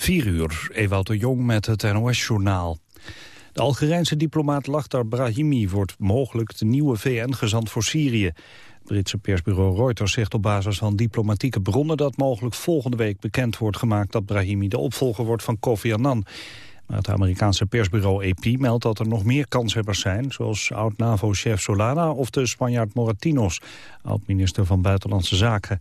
4 uur, Ewout de Jong met het NOS-journaal. De Algerijnse diplomaat Lachtar Brahimi wordt mogelijk de nieuwe VN-gezant voor Syrië. Het Britse persbureau Reuters zegt op basis van diplomatieke bronnen dat mogelijk volgende week bekend wordt gemaakt dat Brahimi de opvolger wordt van Kofi Annan. Het Amerikaanse persbureau AP meldt dat er nog meer kanshebbers zijn... zoals oud-NAVO-chef Solana of de Spanjaard Moratinos... oud-minister van Buitenlandse Zaken.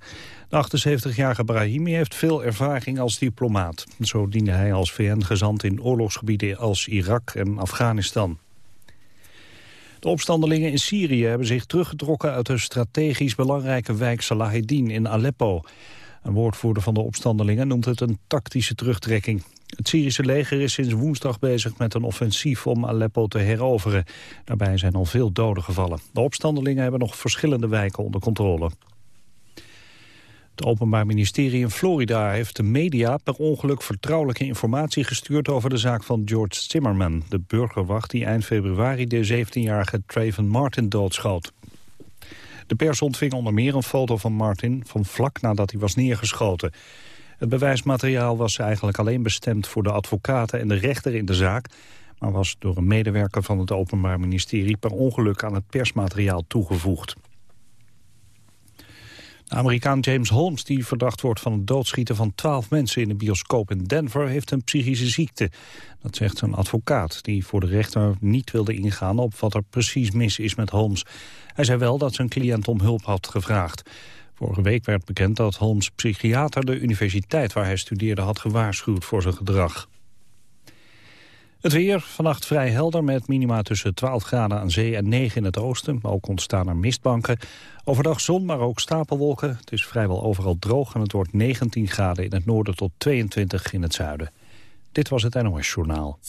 De 78-jarige Brahimi heeft veel ervaring als diplomaat. Zo diende hij als VN-gezant in oorlogsgebieden als Irak en Afghanistan. De opstandelingen in Syrië hebben zich teruggetrokken uit de strategisch belangrijke wijk Salaheddin in Aleppo. Een woordvoerder van de opstandelingen noemt het een tactische terugtrekking. Het Syrische leger is sinds woensdag bezig met een offensief om Aleppo te heroveren. Daarbij zijn al veel doden gevallen. De opstandelingen hebben nog verschillende wijken onder controle. Het Openbaar Ministerie in Florida heeft de media per ongeluk vertrouwelijke informatie gestuurd over de zaak van George Zimmerman, de burgerwacht die eind februari de 17-jarige Trayvon Martin doodschoot. De pers ontving onder meer een foto van Martin van vlak nadat hij was neergeschoten. Het bewijsmateriaal was eigenlijk alleen bestemd voor de advocaten en de rechter in de zaak, maar was door een medewerker van het Openbaar Ministerie per ongeluk aan het persmateriaal toegevoegd. De Amerikaan James Holmes, die verdacht wordt van het doodschieten van twaalf mensen in de bioscoop in Denver, heeft een psychische ziekte. Dat zegt zijn advocaat, die voor de rechter niet wilde ingaan op wat er precies mis is met Holmes. Hij zei wel dat zijn cliënt om hulp had gevraagd. Vorige week werd bekend dat Holmes psychiater de universiteit waar hij studeerde had gewaarschuwd voor zijn gedrag. Het weer, vannacht vrij helder met minima tussen 12 graden aan zee en 9 in het oosten. Ook ontstaan er mistbanken. Overdag zon, maar ook stapelwolken. Het is vrijwel overal droog en het wordt 19 graden in het noorden tot 22 in het zuiden. Dit was het NOS Journaal.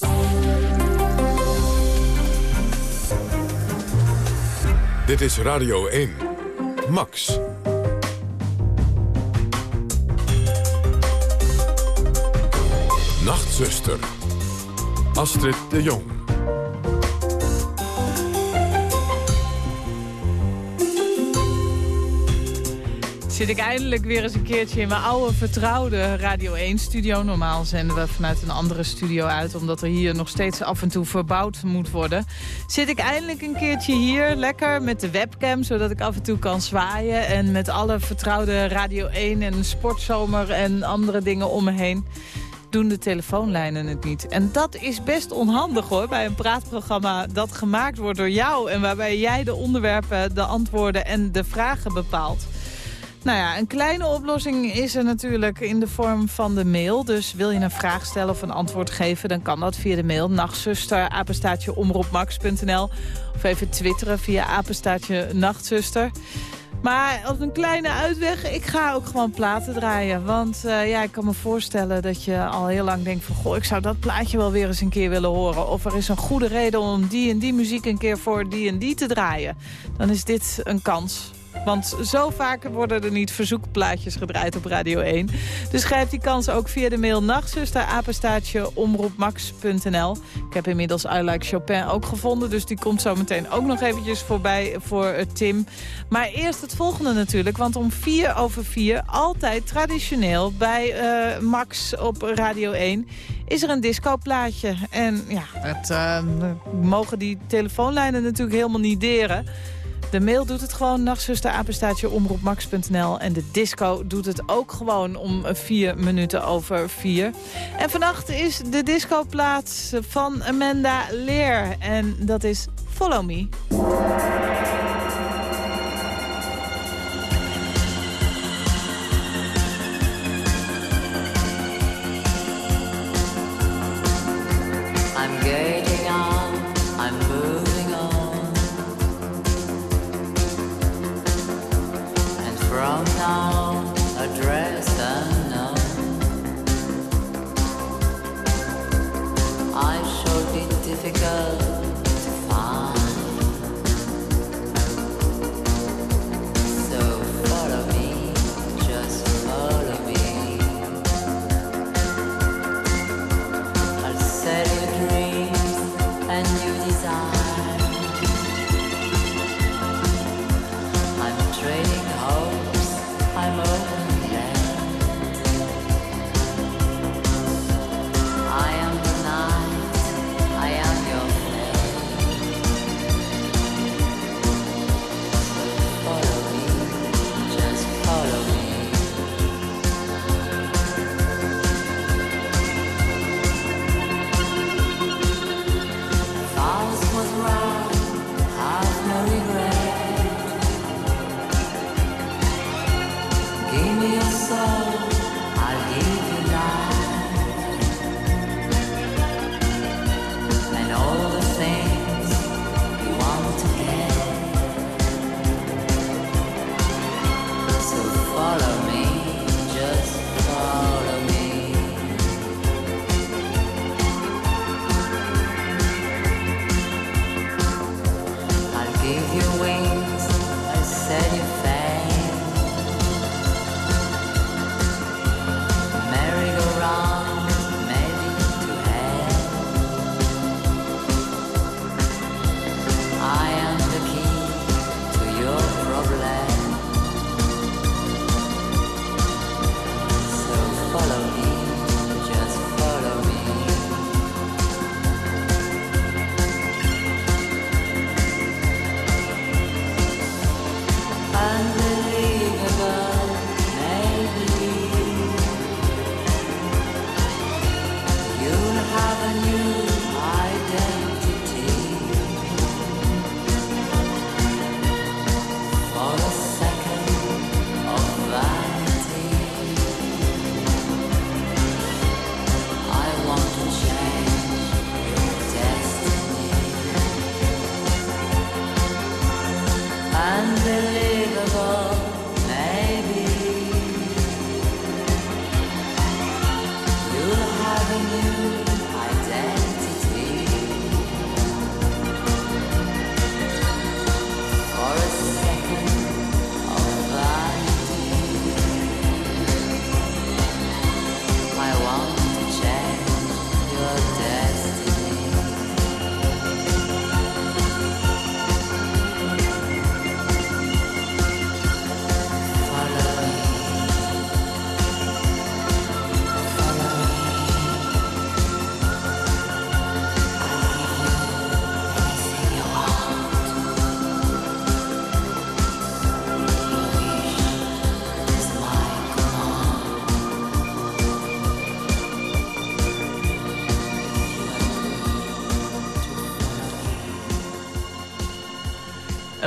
Dit is Radio 1. Max. Nachtzuster. Astrid de Jong. Zit ik eindelijk weer eens een keertje in mijn oude vertrouwde Radio 1-studio. Normaal zenden we vanuit een andere studio uit... omdat er hier nog steeds af en toe verbouwd moet worden. Zit ik eindelijk een keertje hier, lekker met de webcam... zodat ik af en toe kan zwaaien. En met alle vertrouwde Radio 1 en Sportzomer en andere dingen om me heen doen de telefoonlijnen het niet. En dat is best onhandig hoor, bij een praatprogramma dat gemaakt wordt door jou... en waarbij jij de onderwerpen, de antwoorden en de vragen bepaalt. Nou ja, een kleine oplossing is er natuurlijk in de vorm van de mail. Dus wil je een vraag stellen of een antwoord geven... dan kan dat via de mail nachtzuster, apenstaatje of even twitteren via apenstaatje nachtzuster... Maar als een kleine uitweg, ik ga ook gewoon platen draaien. Want uh, ja, ik kan me voorstellen dat je al heel lang denkt van... goh, ik zou dat plaatje wel weer eens een keer willen horen. Of er is een goede reden om die en die muziek een keer voor die en die te draaien. Dan is dit een kans want zo vaak worden er niet verzoekplaatjes gedraaid op Radio 1. Dus grijp die kans ook via de mail nachtzuster. Ik heb inmiddels I Like Chopin ook gevonden, dus die komt zo meteen ook nog eventjes voorbij voor eh, Tim. Maar eerst het volgende natuurlijk, want om vier over vier, altijd traditioneel bij uh, Max op Radio 1 is er een discoplaatje. En ja, het uh, mogen die telefoonlijnen natuurlijk helemaal niet deren. De mail doet het gewoon, nachtzusterapenstaatje omroepmax.nl. En de disco doet het ook gewoon om vier minuten over vier. En vannacht is de discoplaats van Amanda Leer. En dat is Follow Me.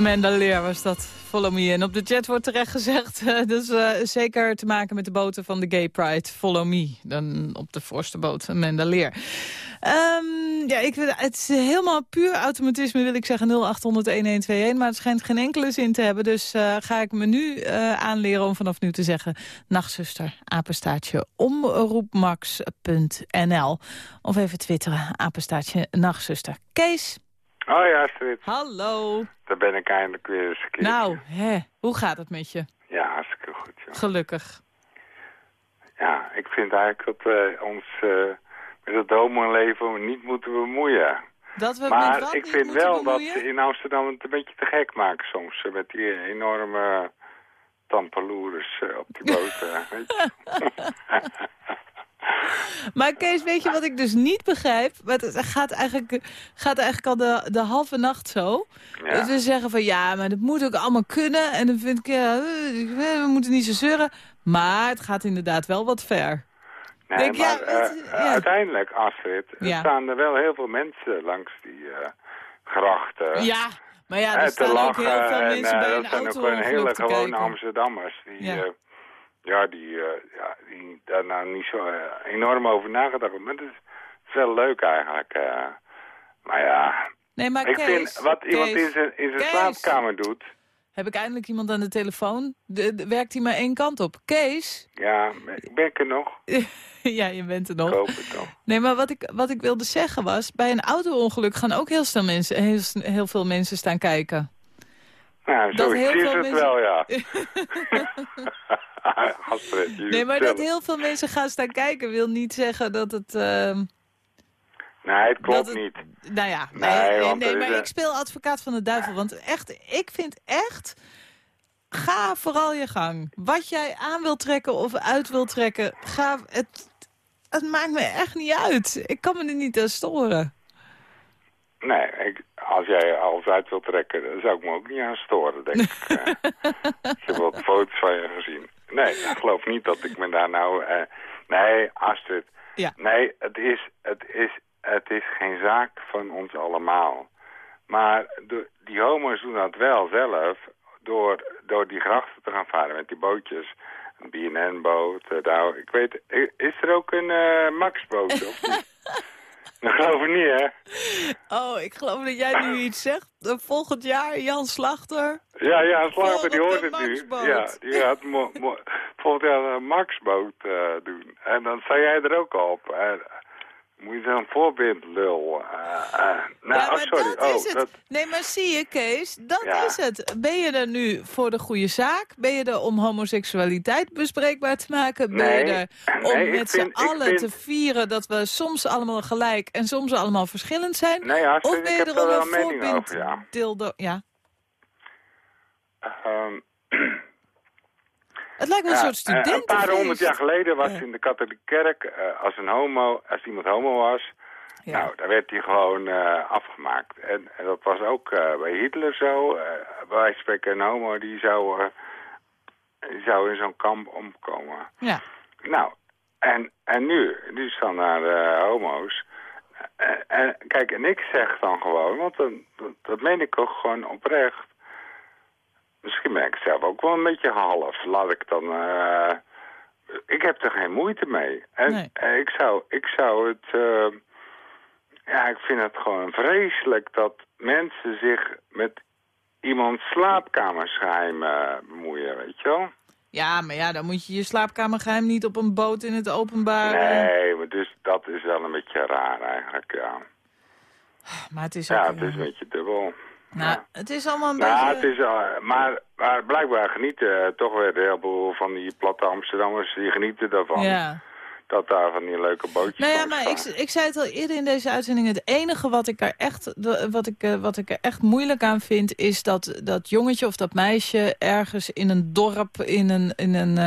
Amanda Leer was dat. Follow me in. Op de chat wordt terecht gezegd. Dus zeker te maken met de boten van de Gay Pride. Follow me. Dan op de voorste boot. Amanda Leer. Um, ja, ik, het is helemaal puur automatisme wil ik zeggen 0800-1121. Maar het schijnt geen enkele zin te hebben. Dus uh, ga ik me nu aanleren om vanaf nu te zeggen... Nachtzuster, apenstaatje, omroepmax.nl. Of even twitteren, apenstaatje, nachtzuster. Kees? Oh ja, Astrid. Hallo. Daar ben ik eindelijk weer eens een keer. Nou, hè, hoe gaat het met je? Ja, hartstikke goed. Joh. Gelukkig. Ja, ik vind eigenlijk dat we ons uh, met het homo-leven niet moeten bemoeien. Dat we maar met ik vind wel bemoeien? dat ze in Amsterdam het een beetje te gek maken soms. Met die enorme tampaloers uh, op die boten. Maar Kees, weet je wat ik dus niet begrijp? Het gaat eigenlijk, gaat eigenlijk al de, de halve nacht zo. Ja. Dat we zeggen van ja, maar dat moet ook allemaal kunnen. En dan vind ik, ja, we moeten niet zo zeuren. Maar het gaat inderdaad wel wat ver. Nee, Denk, maar ja, uh, uiteindelijk, Astrid, er staan er wel heel veel mensen langs die uh, grachten. Ja, maar ja, Eh, er staan ook heel veel en, mensen eh, bij dat een zijn ook auto hele gewone kijken. Amsterdammers die. Ja. die, eh, ja, die daar nou niet zo eh, enorm over nagedacht. Maar het is wel leuk eigenlijk. eh. maar ja, Nee, maar ik Kees, vind wat iemand in zijn, in zijn slaapkamer doet, heb ik eindelijk iemand aan de telefoon? De, de- werkt hij maar één kant op? Kees? ja, ik ben ik er nog. ja, je bent er Ik nog. hoop het toch. Nee, maar wat ik, wat ik wilde zeggen was... bij een auto-ongeluk gaan ook heel, snel mensen, heel veel mensen staan kijken. Nou, Dat heel is veel het mensen- wel, ja. Nee, maar dat heel veel mensen gaan staan kijken... wil niet zeggen dat het... ehm, Nee, het klopt het- niet. Nou ja, Nee, nee, maar een- ik speel advocaat van de duivel. Want echt, ik vind echt... Ga vooral je gang. Wat jij aan wil trekken of uit wil trekken... Ga, het, het maakt me echt niet uit. Ik kan me er niet aan storen. Nee, ik, als jij alles uit wilt trekken, dan zou ik me ook niet aan storen, denk ik. Eh, ik heb wat foto's van je gezien. Nee, ik geloof niet dat ik me daar nou... eh, nee, Astrid. Ja. Nee, het is, het, is, het is geen zaak van ons allemaal. Maar de, die homo's doen dat wel zelf door, door die grachten te gaan varen met die bootjes. Een BNN-boot. eh, nou, ik weet, is er ook een eh, Max-boot? Dat geloof ik niet, hè? Oh, ik geloof dat jij nu iets zegt. Eh, Volgend jaar, Jan Slachter. Ja, ja, Slager, die hoort het nu. Ja, die gaat volgend jaar een Maxboot eh, doen. En dan sta jij er ook op. En, moet je zo'n voorbeeld lul. eh, eh. nou, ja, oh, maar sorry. dat oh, is het. dat- Nee, maar zie je, Kees, dat Ja. is het. Ben je er nu voor de goede zaak? Ben je er om homoseksualiteit bespreekbaar te maken? Ben je er om Nee, met z'n allen vind- te vieren dat we soms allemaal gelijk en soms allemaal verschillend zijn? nee, ja, of ben je er om een een voorbeeld over, ja. dildo... Ja. Ehm, Het lijkt wel een soort eh, Een paar honderd jaar geleden was in de katholieke kerk, eh, als een homo, als iemand homo was, Ja. Nou, daar werd hij gewoon eh, afgemaakt. En, en dat was ook bij Hitler zo. Eh bij wijze van spreken een homo die zou, die zou in zo'n kamp omkomen. ja. Nou, en, en nu, nu staan daar eh, homo's. En, en kijk, en ik zeg dan gewoon, want dan, dat, dat meen ik ook gewoon oprecht. Misschien ben ik zelf ook wel een beetje half. Laat ik dan... eh, ik heb er geen moeite mee. En Nee. eh, ik, zou, ik zou het... eh, ja, ik vind het gewoon vreselijk dat mensen zich met iemands slaapkamersgeheim eh, bemoeien, weet je wel? ja, maar ja, dan moet je je slaapkamergeheim niet op een boot in het openbaar... Nee, maar dus dat is wel een beetje raar eigenlijk, ja. Maar het is ook... Ja, het is een beetje dubbel. Nou, ja. het is allemaal een Nou, beetje... het is, eh, maar, maar blijkbaar genieten eh, toch weer een heleboel van die platte Amsterdammers, die genieten daarvan. Ja. Dat daar van die leuke bootjes Nou ja, maar ik, ik zei het al eerder in deze uitzending. Het enige wat ik er echt, wat ik, eh, wat ik er echt moeilijk aan vind... is dat dat jongetje of dat meisje ergens in een dorp... in een, in een,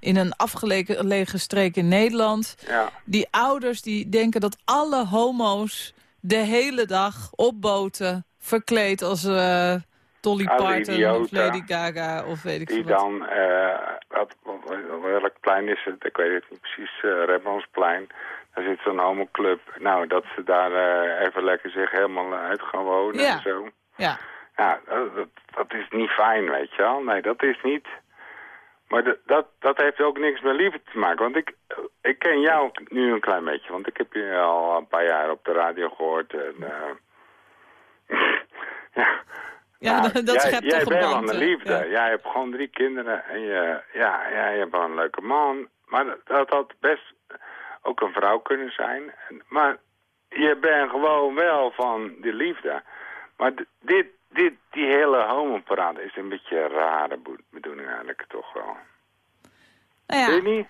in een afgelegen lege streek in Nederland... Ja, die ouders die denken dat alle homo's de hele dag op boten... verkleed als eh Dolly Parton of. Lady Gaga of weet ik die veel wat. dan, eh, wat, wat, wat- welk plein is het? Ik weet het niet precies, uh, Redmondsplein. Daar zit zo'n homoclub. Nou, dat ze daar eh, even lekker zich helemaal uit gaan wonen Ja. en zo. Ja, Ja, dat, dat, is niet fijn, weet je wel. Nee, dat is niet... Maar dat, dat heeft ook niks met liefde te maken. Want ik, ik ken jou nu een klein beetje. Want ik heb je al een paar jaar op de radio gehoord. En, eh, ja, Ja, Nou, dat, jij, schept jij toch een bent band. hè? liefde. Ja. Jij hebt gewoon drie kinderen. En je, ja, jij hebt wel een leuke man. Maar dat, dat had best ook een vrouw kunnen zijn. Maar je bent gewoon wel van die liefde. Maar dit, dit, die hele homoparade is een beetje een rare bedoeling eigenlijk toch wel. Nou ja, Weet je niet?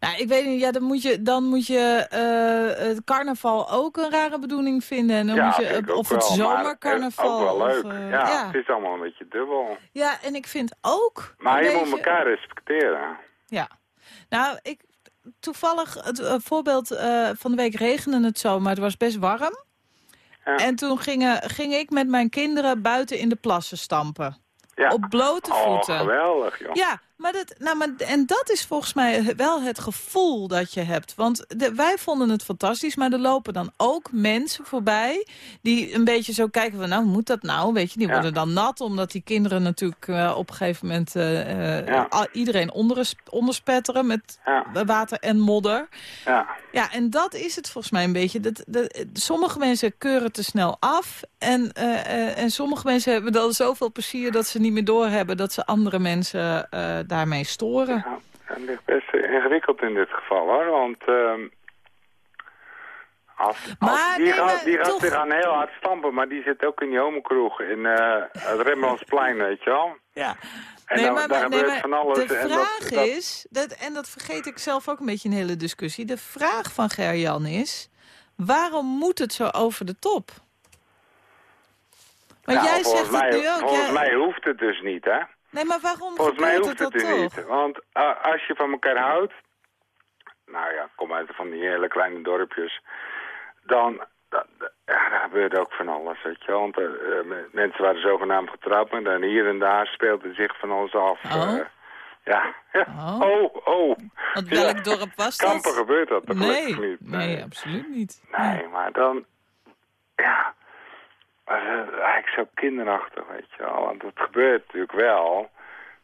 Nou, ik weet niet, ja, dan moet je, dan moet je eh, het carnaval ook een rare bedoeling vinden. En dan ja, moet je, of het wel, zomercarnaval. Ook wel leuk. Of, eh, ja, ja. het is allemaal een beetje dubbel. ja, en ik vind ook... Maar je moet elkaar respecteren. Ja. Nou, ik, toevallig, het eh, voorbeeld van de week regende het zo, maar het was best warm. Ja. En toen gingen, ging ik met mijn kinderen buiten in de plassen stampen. Ja. Op blote oh, voeten. geweldig, joh. Ja, maar dat, nou, maar, en dat is volgens mij wel het gevoel dat je hebt. Want de, wij vonden het fantastisch, maar er lopen dan ook mensen voorbij... die een beetje zo kijken van, nou, hoe moet dat nou? Weet je, die Ja. worden dan nat, omdat die kinderen natuurlijk eh, op een gegeven moment... eh, eh, Ja. iedereen onder, onderspetteren met Ja. water en modder. Ja. Ja, en dat is het volgens mij een beetje. Dat, dat, sommige mensen keuren te snel af. En, eh, eh, en sommige mensen hebben dan zoveel plezier dat ze niet meer doorhebben... dat ze andere mensen eh, daarmee storen. Ja, het ligt best ingewikkeld in dit geval hoor, want ehm als, als- Maar die, nee, gaat, die gaat toch- zich aan heel hard stampen, maar die zit ook in die homokroeg in eh het Rembrandtsplein, weet je wel. Ja. En nee, dan, maar, daar nee, maar van alles. de en vraag dat, dat, is, dat, en dat vergeet ik zelf ook een beetje in de hele discussie... de vraag van Gerjan is, waarom moet het zo over de top? Want nou, jij volgens zegt het mij, nu ook. Volgens jij- mij hoeft het dus niet, hè. Nee, maar waarom Volgens mij hoeft het dus niet. Want als je van elkaar houdt, nou ja, kom uit van die hele kleine dorpjes, dan, dan ja, daar gebeurt ook van alles, weet je wel. Want eh, eh, me- mensen waren zogenaamd getrouwd, maar dan hier en daar speelde zich van alles af. Oh. eh, ja, ja. Oh. Oh, oh. Want Ja. welk dorp was dat? Kampen gebeurt dat Nee, gelukkig niet. nee, absoluut niet. Nee, maar dan... Ja... Eigenlijk zo kinderachtig, weet je wel. Want het gebeurt natuurlijk wel.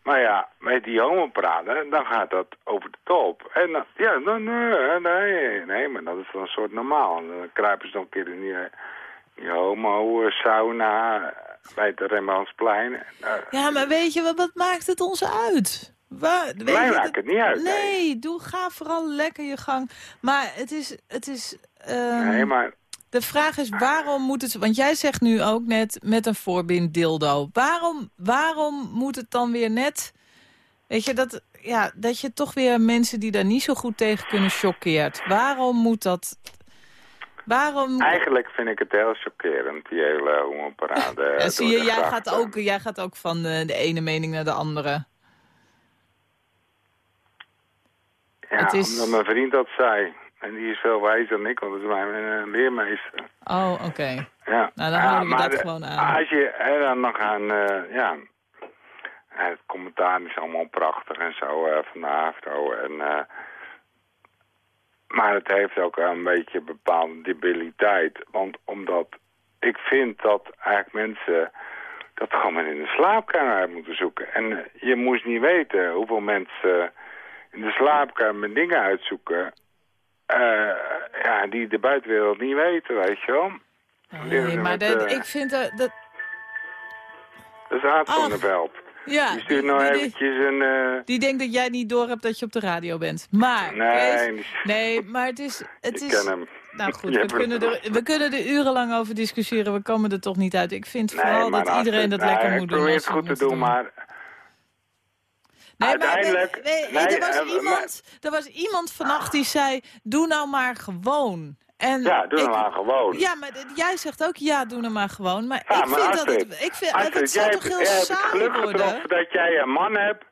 Maar ja, met die homopraten, dan gaat dat over de top. En dan, ja, dan, nee, nee, nee, maar dat is dan een soort normaal. Dan kruipen ze nog een keer in die, die homo-sauna bij het Rembrandtsplein. Eh, Ja, maar weet je, wat, wat maakt het ons uit? Waar, weet Mij je, maakt dat- het niet uit, Nee, nee. doe, ga vooral lekker je gang. Maar het is... Het is ehm, nee, maar... De vraag is, waarom moet het... Want jij zegt nu ook net met een voorbind dildo. Waarom, waarom moet het dan weer net... Weet je, dat, ja, dat je toch weer mensen die daar niet zo goed tegen kunnen choqueert. Waarom moet dat... Waarom... Eigenlijk vind ik het heel chockerend, die hele homoparade. Ja, zie je, jij gaat, ook, jij gaat ook van de, de ene mening naar de andere. Ja, is- omdat mijn vriend dat zei. En die is veel wijzer dan ik, want dat is mijn uh, leermeester. Oh, oké. Ja. Nou, dan ja, houden we maar dat de- gewoon aan. Als je, en dan nog aan, eh, ja... Het commentaar is allemaal prachtig en zo eh van de AFTO. En, eh, maar het heeft ook een beetje bepaalde debiliteit. Want omdat ik vind dat eigenlijk mensen dat gewoon maar in de slaapkamer uit moeten zoeken. En eh, je moest niet weten hoeveel mensen in de slaapkamer dingen uitzoeken... eh, ja, die de buitenwereld niet weten, weet je wel. Nee, maar dat, eh, ik vind dat... dat Dat is Aad van der Veld. ja, Die stuurt nou die- eventjes een... eh, Die denkt dat jij niet door hebt dat je op de radio bent. Maar, Nee, Kees, nee, maar het is... Het ik is ken hem. Nou goed, Je we kunnen, er, we kunnen er urenlang over discussiëren. We komen er toch niet uit. Ik vind Nee, vooral dat iedereen het- dat lekker moet Ik doen. probeer als het goed te doen, maar... Nee, maar uiteindelijk- nee, nee, nee, er, was eh, iemand, er was iemand vannacht die zei, doe nou maar gewoon. En Ja, doe ik- nou maar gewoon. Ja, maar jij zegt ook, ja, doe nou maar gewoon. Maar Ja, ik maar vind dat het, ik vind, Astrid, het jij toch heel jij hebt het saai geluk worden? getroffen dat jij een man hebt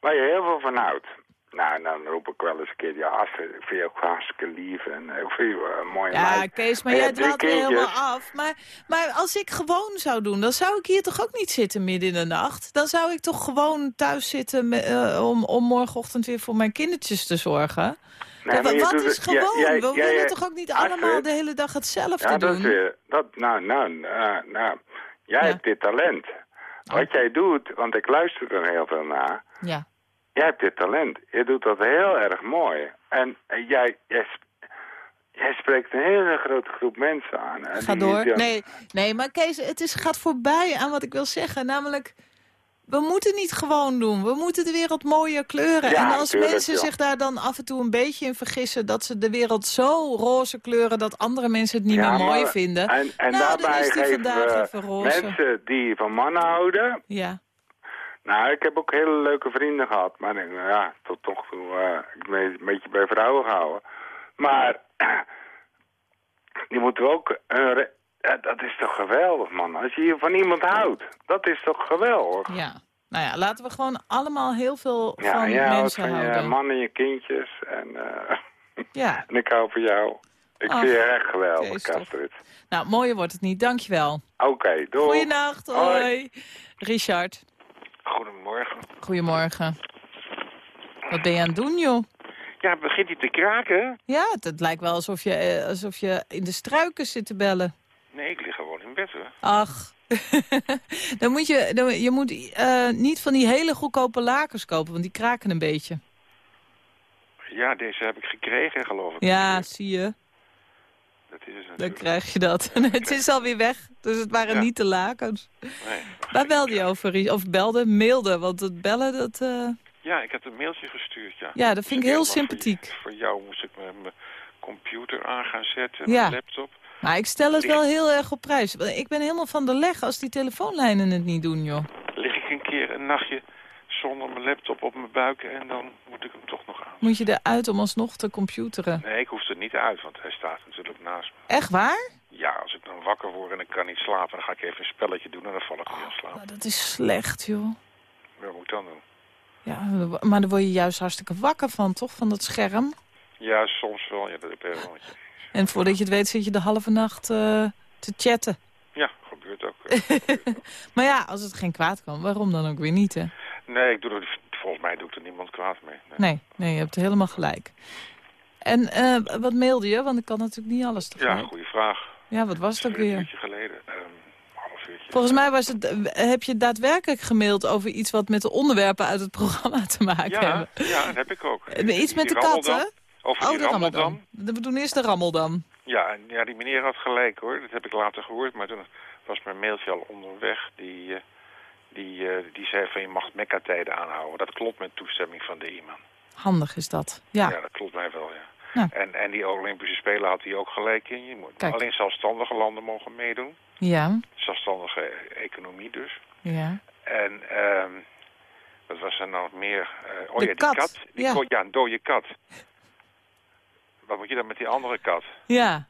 waar je heel veel van houdt. Nou, dan roep ik wel eens een keer, ja, Astrid, ik vind je ook hartstikke lief en ik vind je een mooie Ja, meid. Kees, maar jij dwaalt weer helemaal af. Maar, maar als ik gewoon zou doen, dan zou ik hier toch ook niet zitten midden in de nacht? Dan zou ik toch gewoon thuis zitten me- eh, om, om morgenochtend weer voor mijn kindertjes te zorgen? Nee, Ja, wat is het- gewoon? jij- We jij- willen toch ook niet Astrid, allemaal de hele dag hetzelfde Ja, dat doen? is weer, dat, nou, nou, nou, nou, Jij Ja. hebt dit talent. Wat jij doet, want ik luister er heel veel naar. Ja. Jij hebt dit talent. Je doet dat heel erg mooi. En jij, jij, sp- jij spreekt een hele grote groep mensen aan. Ga door. Nee, nee, maar Kees, het is, gaat voorbij aan wat ik wil zeggen. Namelijk, we moeten niet gewoon doen. We moeten de wereld mooier kleuren. Ja, en als tuurlijk, mensen zich daar dan af en toe een beetje in vergissen... dat ze de wereld zo roze kleuren dat andere mensen het niet Ja, meer mooi maar- vinden... En, en nou, dan daarbij is die geven vandaag we even roze. mensen die van mannen houden... Ja, Nou, ik heb ook hele leuke vrienden gehad. Maar ik, nou ja, tot nog toe eh, ik ben een beetje bij vrouwen gehouden. Maar die moeten ook... een ja, dat is toch geweldig, man. Als je hier van iemand houdt. Dat is toch geweldig. ja. Nou ja, laten we gewoon allemaal heel veel Ja, van mensen van je houden. man en je kindjes. En, eh, Ja, en ik hou van jou. Ik Ach, vind je echt geweldig, toch. Astrid. nou, mooier wordt het niet. Dankjewel. Oké, doei. Goeienacht, Hoi. hoi. Richard, Goedemorgen. Wat ben je aan het doen, joh? Ja, begint hij te kraken? Ja, het, het lijkt wel alsof je, eh, alsof je in de struiken zit te bellen. Nee, ik lig gewoon in bed hoor. Ach. dan moet je, dan, je moet eh, niet van die hele goedkope lakens kopen, want die kraken een beetje. Ja, deze heb ik gekregen geloof ik. Ja, zie je. Dat is het Dan krijg je dat. het is alweer weg, dus het waren Ja. niet de lakens. Nee, Waar belde je over? Of belde? Mailde, want het bellen, dat... eh, Ja, ik heb een mailtje gestuurd, ja. Ja, dat vind ik heel sympathiek. Voor, jou moest ik mijn, mijn computer aan gaan zetten, Ja. mijn laptop. Maar ik stel het wel heel erg op prijs. Ik ben helemaal van de leg als die telefoonlijnen het niet doen, joh. Lig ik een keer een nachtje zonder mijn laptop op mijn buik en dan moet ik hem toch nog aan. Moet je eruit om alsnog te computeren. Nee, ik hoef er niet uit, want hij staat natuurlijk naast me. Echt waar? Ja, als ik dan wakker word en ik kan niet slapen, dan ga ik even een spelletje doen en dan val ik weer in slaap. Nou, dat is slecht, joh. Wat moet ik dan doen? Ja, maar daar word je juist hartstikke wakker van, toch? Van dat scherm. Ja, soms wel. Ja, dat heb ik wel. En voordat je het weet zit je de halve nacht eh, te chatten. Ja, gebeurt ook. eh. Maar ja, als het geen kwaad kan, waarom dan ook weer niet, hè? Nee, ik doe er, volgens mij doet er niemand kwaad mee. Nee. Nee, nee, je hebt helemaal gelijk. En eh, wat mailde je? Want ik kan natuurlijk niet alles Ja, tegelijk. goede vraag. Ja, wat was het ook Een weer? uurtje geleden. Ehm. Volgens mij was het, eh, heb je daadwerkelijk gemaild over iets wat met de onderwerpen uit het programma te maken ja, hebben. ja, dat heb ik ook. Eh, Iets met de Die katten? Over Oh, de Rameldam. Ramadan. We doen eerst de Rameldam. Ja, ja, die meneer had gelijk hoor. Dat heb ik later gehoord. Maar toen was mijn mailtje al onderweg. Die, die, eh, die zei van je mag Mekka-tijden aanhouden. Dat klopt met toestemming van de imam. Handig is dat. Ja, Ja, dat klopt mij wel, ja. Ja. En, en die Olympische Spelen had hij ook gelijk in. Je moet Kijk. alleen zelfstandige landen mogen meedoen. ja, Zelfstandige economie dus. ja. En ehm wat was er nou nog meer? Eh, oh De ja, die kat, kat. Die ja. ja, een dode kat. Wat moet je dan met die andere kat? Ja,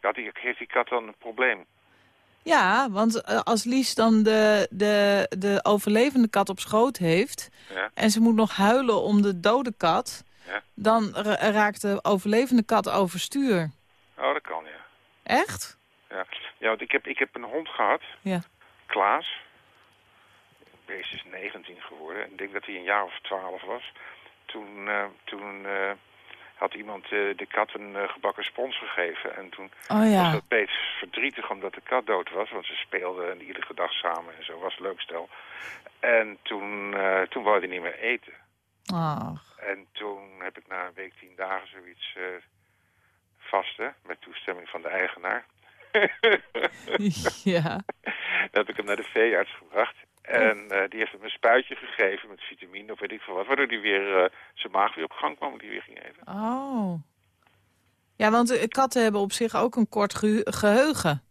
Ja, die, heeft die kat dan een probleem? Ja want eh, als Lies dan de, de, de overlevende kat op schoot heeft... Ja. en ze moet nog huilen om de dode kat... Ja. dan ra- raakt de overlevende kat overstuur. Oh, dat kan, ja. Echt? Ja, ja want ik heb, ik heb een hond gehad, Ja. Klaas. Deze is 19 geworden. Ik denk dat hij een jaar of 12 was. Toen, eh, toen eh, had iemand eh, de kat een eh, gebakken spons gegeven. En toen Oh was dat beest verdrietig omdat de kat dood was. Want ze speelden iedere dag samen en zo. Was een leuk stel. En toen, eh, toen wou hij niet meer eten. Ach. En toen heb ik na een week, tien dagen zoiets vasten. Met toestemming van de eigenaar. ja. Dan heb ik hem naar de veearts gebracht. En eh, die heeft hem een spuitje gegeven met vitamine of weet ik veel wat. Waardoor hij weer eh, zijn maag weer op gang kwam en die weer ging eten. Oh. Ja, want eh, katten hebben op zich ook een kort geheugen.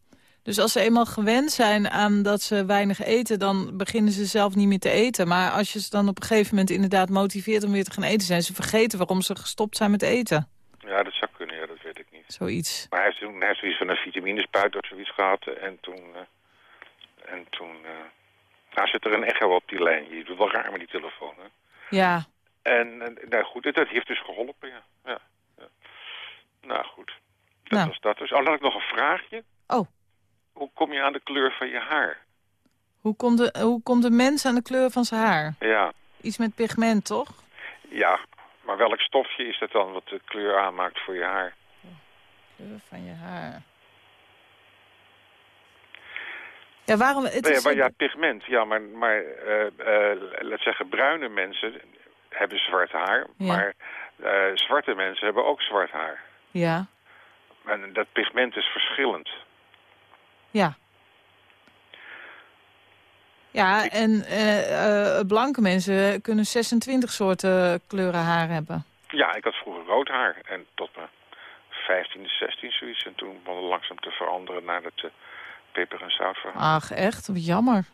Dus als ze eenmaal gewend zijn aan dat ze weinig eten... dan beginnen ze zelf niet meer te eten. Maar als je ze dan op een gegeven moment inderdaad motiveert om weer te gaan eten... zijn ze vergeten waarom ze gestopt zijn met eten. Ja, dat zou kunnen, ja, dat weet ik niet. Zoiets. Maar hij heeft toen hij heeft zoiets van een vitaminespuit of zoiets gehad. En toen... en toen... nou zit er een echo op die lijn. Je doet wel raar met die telefoon, hè. Ja. En, en nou goed, dat heeft dus geholpen, ja. ja, ja. Nou goed, dat Nou. was dat dus. Oh, dan had ik nog een vraagje. Oh. Hoe kom je aan de kleur van je haar? Hoe komt, de, hoe komt de mens aan de kleur van zijn haar? Ja, Iets met pigment, toch? ja. Maar welk stofje is dat dan wat de kleur aanmaakt voor je haar? Kleur van je haar. Ja, waarom... Het Nee, is maar ja, pigment. Ja, maar, maar eh, eh, laat zeggen, bruine mensen hebben zwart haar. Ja. Maar eh, zwarte mensen hebben ook zwart haar. ja, En dat pigment is verschillend. ja. Ja, en blanke mensen kunnen 26 soorten kleuren haar hebben. Ja, ik had vroeger rood haar. En tot mijn 15, 16 zoiets. En toen begon het langzaam te veranderen naar het peper- en zoutverhaal. Ach, echt? Wat jammer.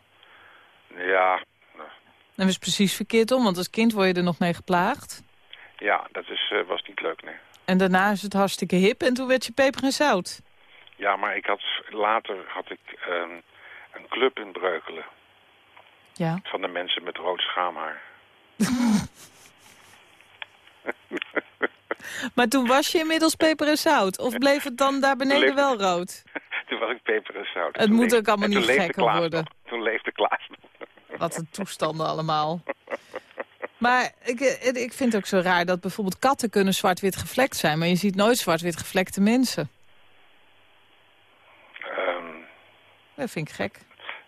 Ja, Dat is precies verkeerd om, want als kind word je er nog mee geplaagd. ja, dat is, eh, was niet leuk, nee. En daarna is het hartstikke hip en toen werd je peper en zout. Ja, maar ik had, later had ik ehm, een club in Breukelen. Ja. Van de mensen met rood schaamhaar. Maar toen was je inmiddels peper en zout? Of bleef het dan daar beneden Leefde- wel rood? Toen was ik peper en zout. Het Toen moet leefde- ook allemaal niet gekker worden. nog. Toen leefde Klaas nog. Wat een toestanden allemaal. Maar ik, eh, ik vind het ook zo raar dat bijvoorbeeld katten kunnen zwart-wit gevlekt zijn... maar je ziet nooit zwart-wit gevlekte mensen. Ehm, Dat vind ik gek.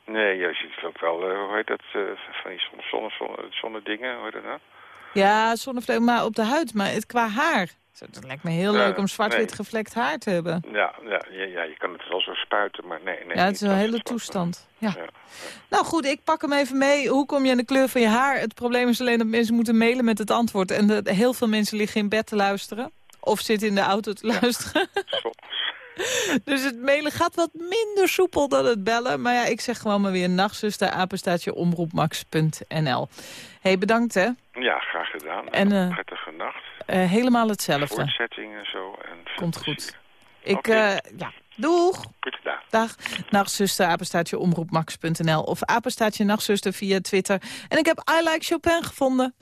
nee, je ziet ook wel, eh, hoe heet dat, eh, van die zonne, zonne, zonne, zonnedingen, hoe heet dat nou? Ja, zonnevlekken maar op de huid, maar het qua haar. Het lijkt me heel leuk om zwart-wit nee. gevlekt haar te hebben. Ja, ja, ja, ja, je kan het wel zo spuiten, maar nee. nee Ja, het is een hele toestand. Ja. Ja. Nou goed, ik pak hem even mee. Hoe kom je aan de kleur van je haar? Het probleem is alleen dat mensen moeten mailen met het antwoord. En heel veel mensen liggen in bed te luisteren. Of zitten in de auto te luisteren. Dus het mailen gaat wat minder soepel dan het bellen. Maar ja, ik zeg gewoon maar weer nachtzuster, apenstaatje, omroepmax.nl. hey, bedankt hè. Ja, graag gedaan. En, En, eh, prettige nacht. Eh, helemaal hetzelfde. Voortzetting en zo. En Komt plezier. goed. Ik, Oké. eh, ja, doeg. Gedaan. Dag. Nachtzuster, apenstaatje, omroepmax.nl. Of apenstaatje, nachtzuster via Twitter. En ik heb I Like Chopin gevonden.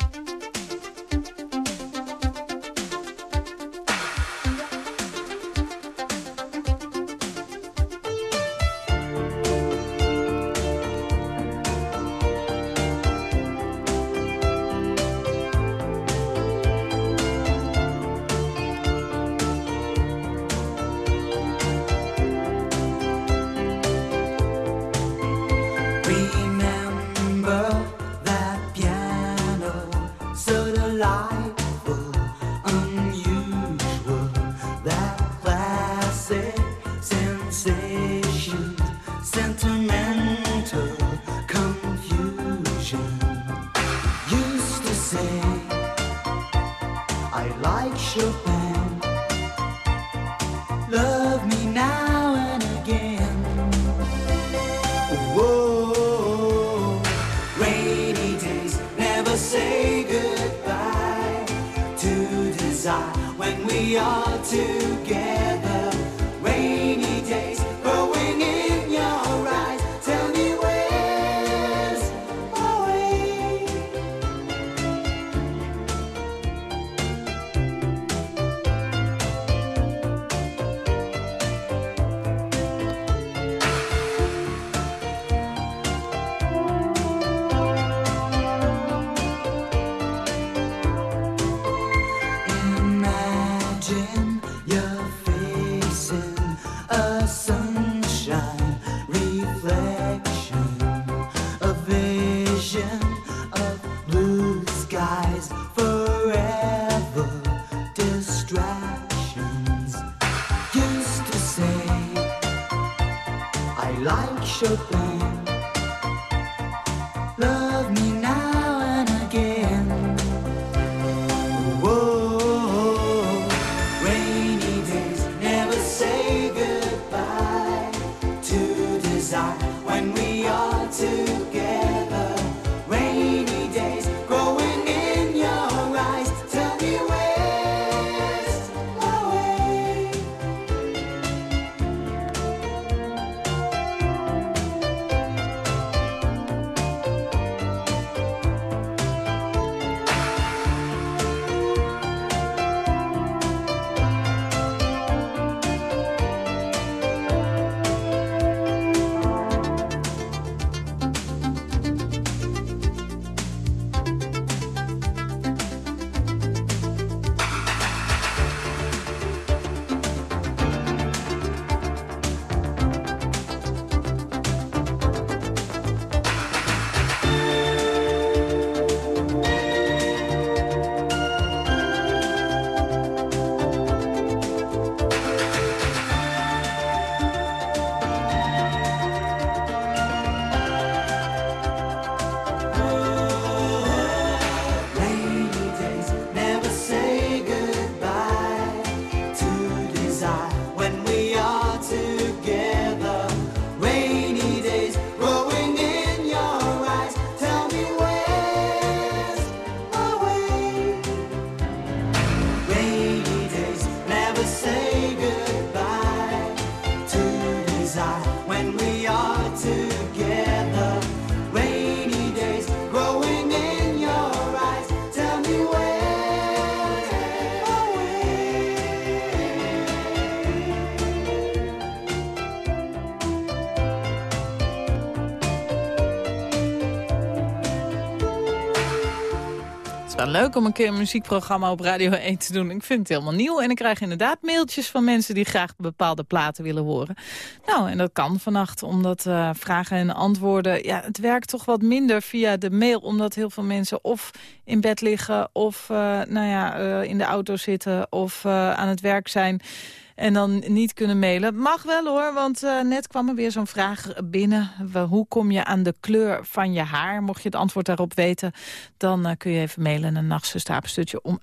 Om een keer een muziekprogramma op Radio 1 te doen. Ik vind het helemaal nieuw. En ik krijg inderdaad mailtjes van mensen die graag bepaalde platen willen horen. Nou, en dat kan vannacht, omdat uh, vragen en antwoorden... Ja, het werkt toch wat minder via de mail, omdat heel veel mensen of in bed liggen... of uh, nou ja, uh, in de auto zitten of aan het werk zijn en dan niet kunnen mailen. Mag wel hoor, want uh, net kwam er weer zo'n vraag binnen. Hoe kom je aan de kleur van je haar? Mocht je het antwoord daarop weten, dan uh, kun je even mailen naar nachtzuster, om,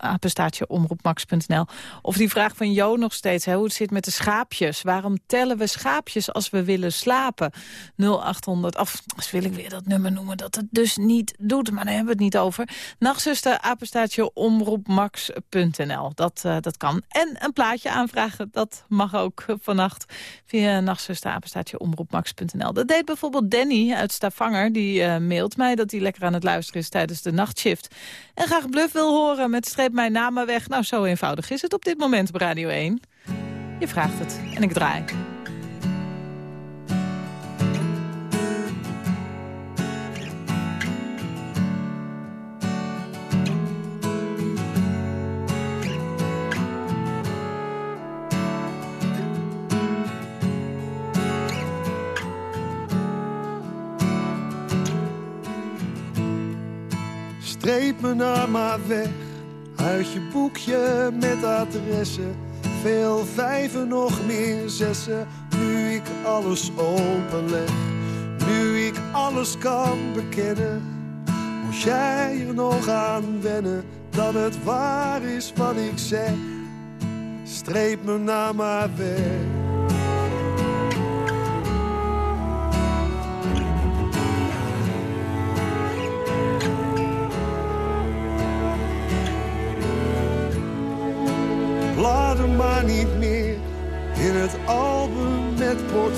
omroepmax.nl. Of die vraag van Jo nog steeds, hoe het zit met de schaapjes. Waarom tellen we schaapjes als we willen slapen? 0800, of wil ik weer dat nummer noemen dat het dus niet doet. Maar daar hebben we het niet over. Nachtzuster, apenstaartje omroepmax.nl. Dat, uh, dat kan. En een plaatje aanvragen, dat mag ook vannacht via nachtzuster, omroepmax.nl. Dat deed bijvoorbeeld Danny uit Stavanger. Die uh, mailt mij dat hij lekker aan het luisteren is tijdens de nachtshift. En graag bluff wil horen met streep mijn naam weg. Nou, zo eenvoudig is het op dit moment Radio 1. Je vraagt het en ik draai. Nou maar weg uit je boekje met adressen. Veel vijven, nog meer zessen. Nu ik alles openleg, nu ik alles kan bekennen. Moet jij er nog aan wennen dat het waar is wat ik zeg? Streep me nou maar weg.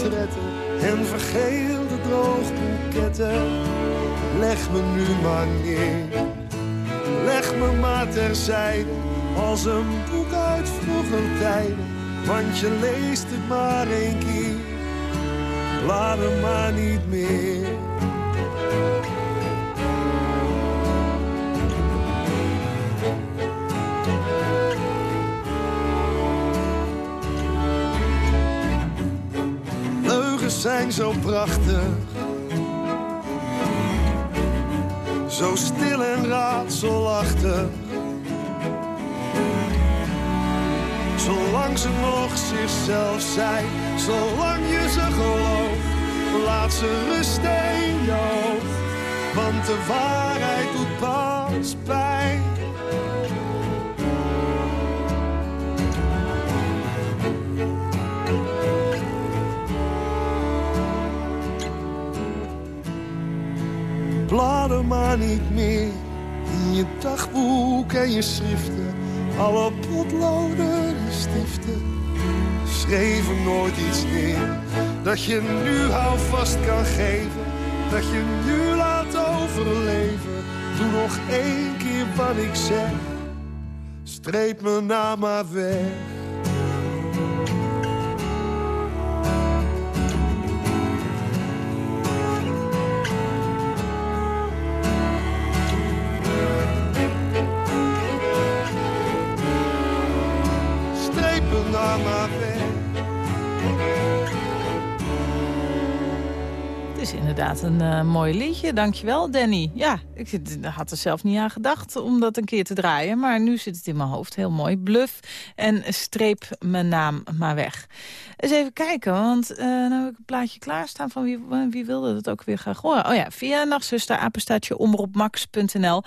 Portretten en vergeelde droogboeketten. Leg me nu maar neer, leg me maar terzijde als een boek uit vroeger tijden, want je leest het maar één keer. Blader maar niet meer. Zo prachtig. Zo stil en raadselachtig. Zolang ze nog zichzelf zijn, zolang je ze gelooft, laat ze rusten in hoofd. Want de waarheid doet pas pijn. Blader maar niet meer in je dagboek en je schriften. Alle potloden en stiften schreven nooit iets neer. Dat je nu houvast kan geven, dat je nu laat overleven. Doe nog één keer wat ik zeg, streep me na maar weg. Inderdaad een uh, mooi liedje. Dankjewel, Danny. Ja, ik had er zelf niet aan gedacht om dat een keer te draaien. Maar nu zit het in mijn hoofd. Heel mooi. Bluff en streep mijn naam maar weg. Even kijken, want uh, nou heb ik een plaatje klaarstaan van wie, wie wilde dat ook weer graag horen. Oh ja, via nachtzuster, apenstaatje, omroepmax.nl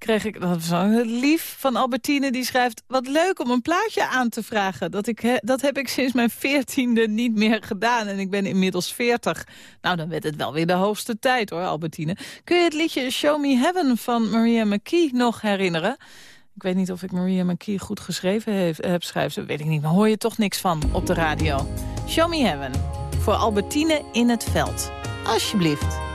kreeg ik dat zo lief van Albertine. Die schrijft, wat leuk om een plaatje aan te vragen. Dat, ik, dat heb ik sinds mijn veertiende niet meer gedaan. En ik ben inmiddels veertig. Nou, dan werd het wel weer de hoogste tijd hoor, Albertine. Kun je het liedje Show Me Heaven van Maria McKee nog herinneren? Ik weet niet of ik Maria McKee goed geschreven heb, schrijf ze. Weet ik niet, maar hoor je toch niks van op de radio. Show Me Heaven. Voor Albertine in het veld. Alsjeblieft.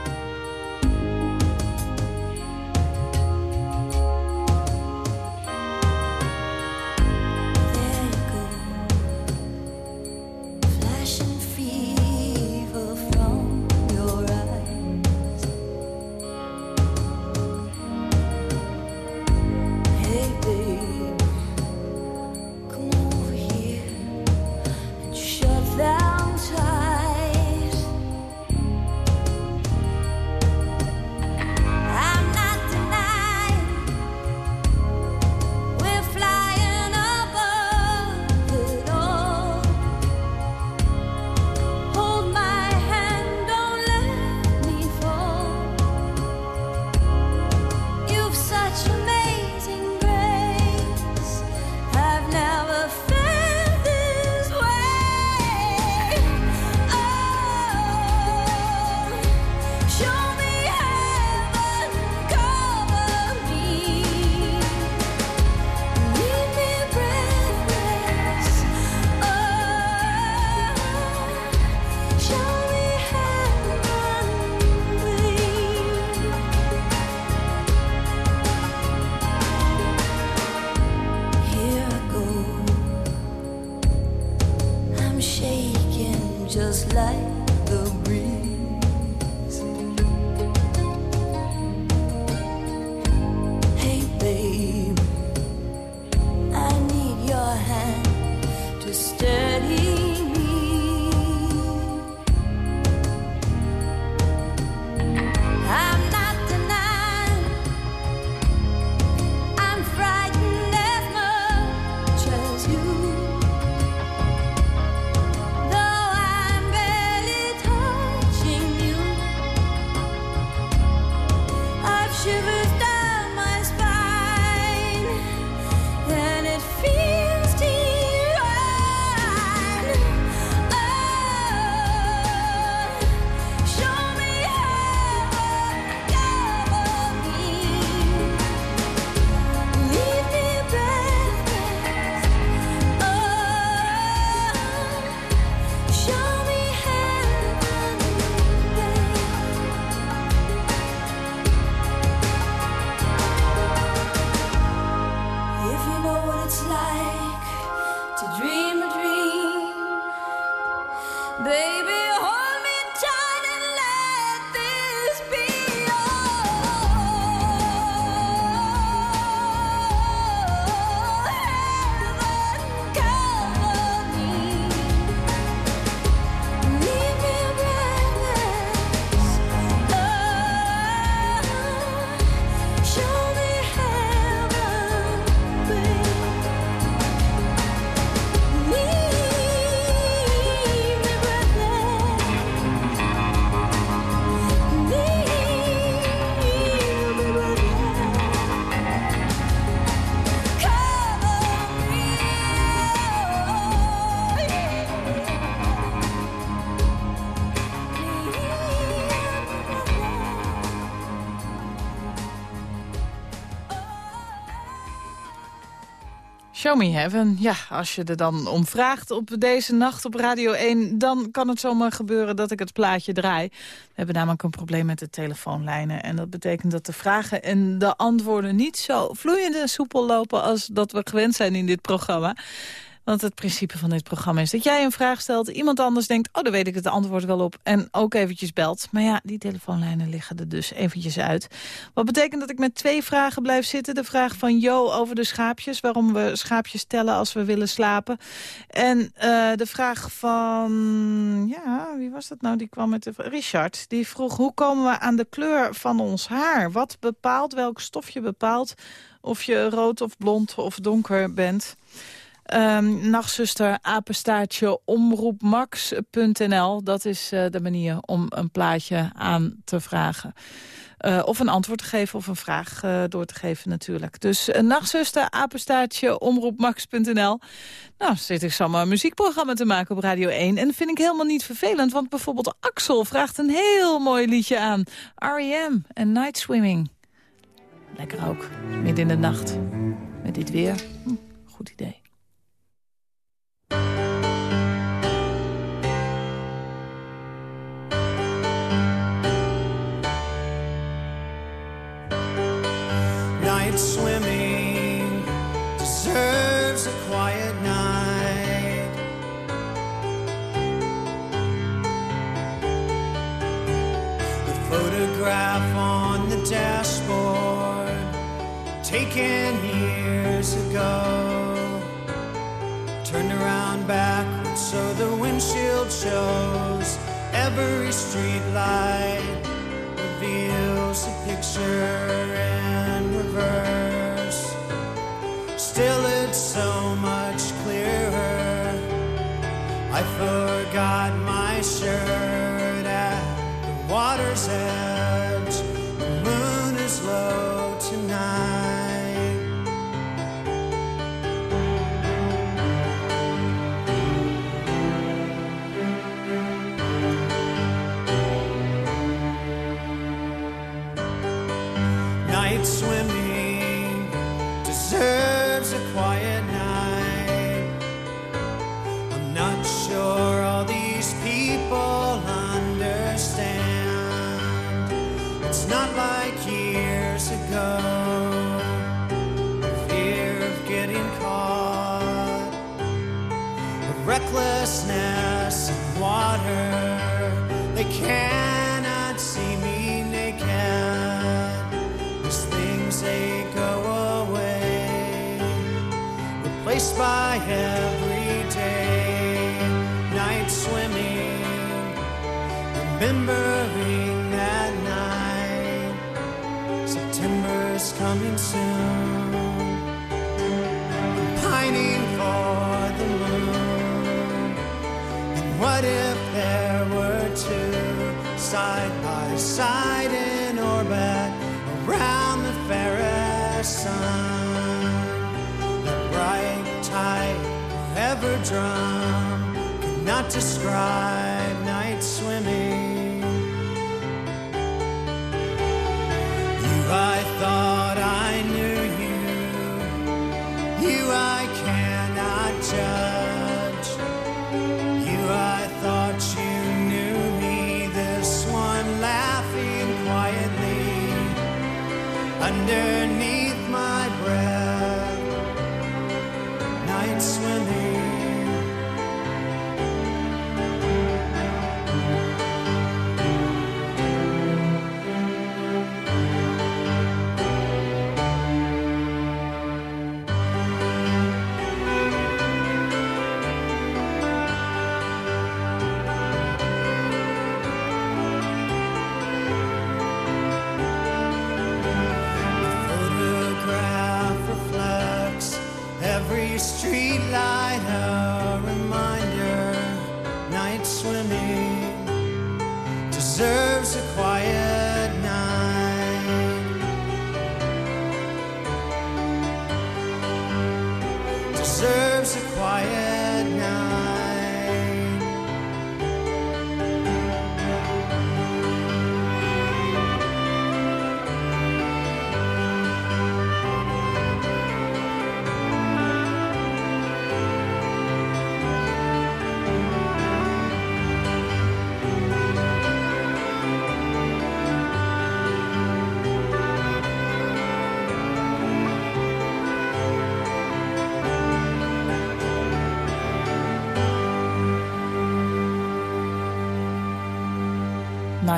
Show Heaven. Ja, als je er dan om vraagt op deze nacht op Radio 1... dan kan het zomaar gebeuren dat ik het plaatje draai. We hebben namelijk een probleem met de telefoonlijnen. En dat betekent dat de vragen en de antwoorden niet zo vloeiend en soepel lopen... als dat we gewend zijn in dit programma. Want het principe van dit programma is dat jij een vraag stelt... iemand anders denkt, oh, daar weet ik het antwoord wel op... en ook eventjes belt. Maar ja, die telefoonlijnen liggen er dus eventjes uit. Wat betekent dat ik met twee vragen blijf zitten. De vraag van Jo over de schaapjes. Waarom we schaapjes tellen als we willen slapen. En eh, de vraag van... Ja, wie was dat nou? Die kwam met de... Richard. Die vroeg, hoe komen we aan de kleur van ons haar? Wat bepaalt, welk stofje bepaalt... of je rood of blond of donker bent... Ehm nachtzuster, apenstaartje, omroepmax.nl. Dat is eh, de manier om een plaatje aan te vragen. Eh, of een antwoord te geven of een vraag eh, door te geven natuurlijk. Dus nachtzuster, apenstaartje, omroepmax.nl. Nou, zit ik zomaar een muziekprogramma te maken op Radio 1. En dat vind ik helemaal niet vervelend. Want bijvoorbeeld Axel vraagt een heel mooi liedje aan. R.E.M. en Night Swimming. Lekker ook, midden in de nacht. Met dit weer. Hm, goed idee. Night swimming deserves a quiet night. The photograph on the dashboard, taken years ago, turned around backwards so the windshield shows. Every street light reveals a picture in reverse. Still, it's so much clearer. I forgot my shirt at the water's edge.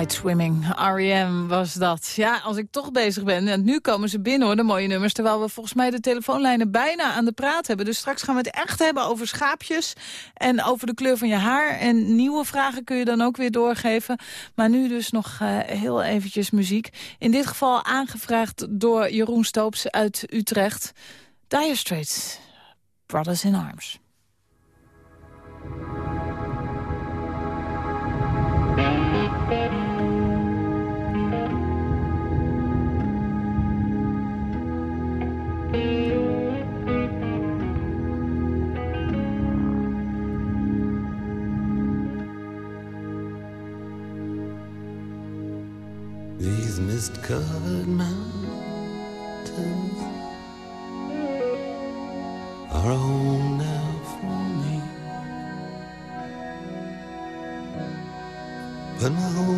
Swimming, R.E.M. was dat. Ja, als ik toch bezig ben, en nu komen ze binnen hoor, de mooie nummers... terwijl we volgens mij de telefoonlijnen bijna aan de praat hebben. Dus straks gaan we het echt hebben over schaapjes en over de kleur van je haar. En nieuwe vragen kun je dan ook weer doorgeven. Maar nu dus nog eh, heel eventjes muziek. In dit geval aangevraagd door Jeroen Stoops uit Utrecht. Dire Straits, Brothers in Arms. Covered mountains are home now for me. But my home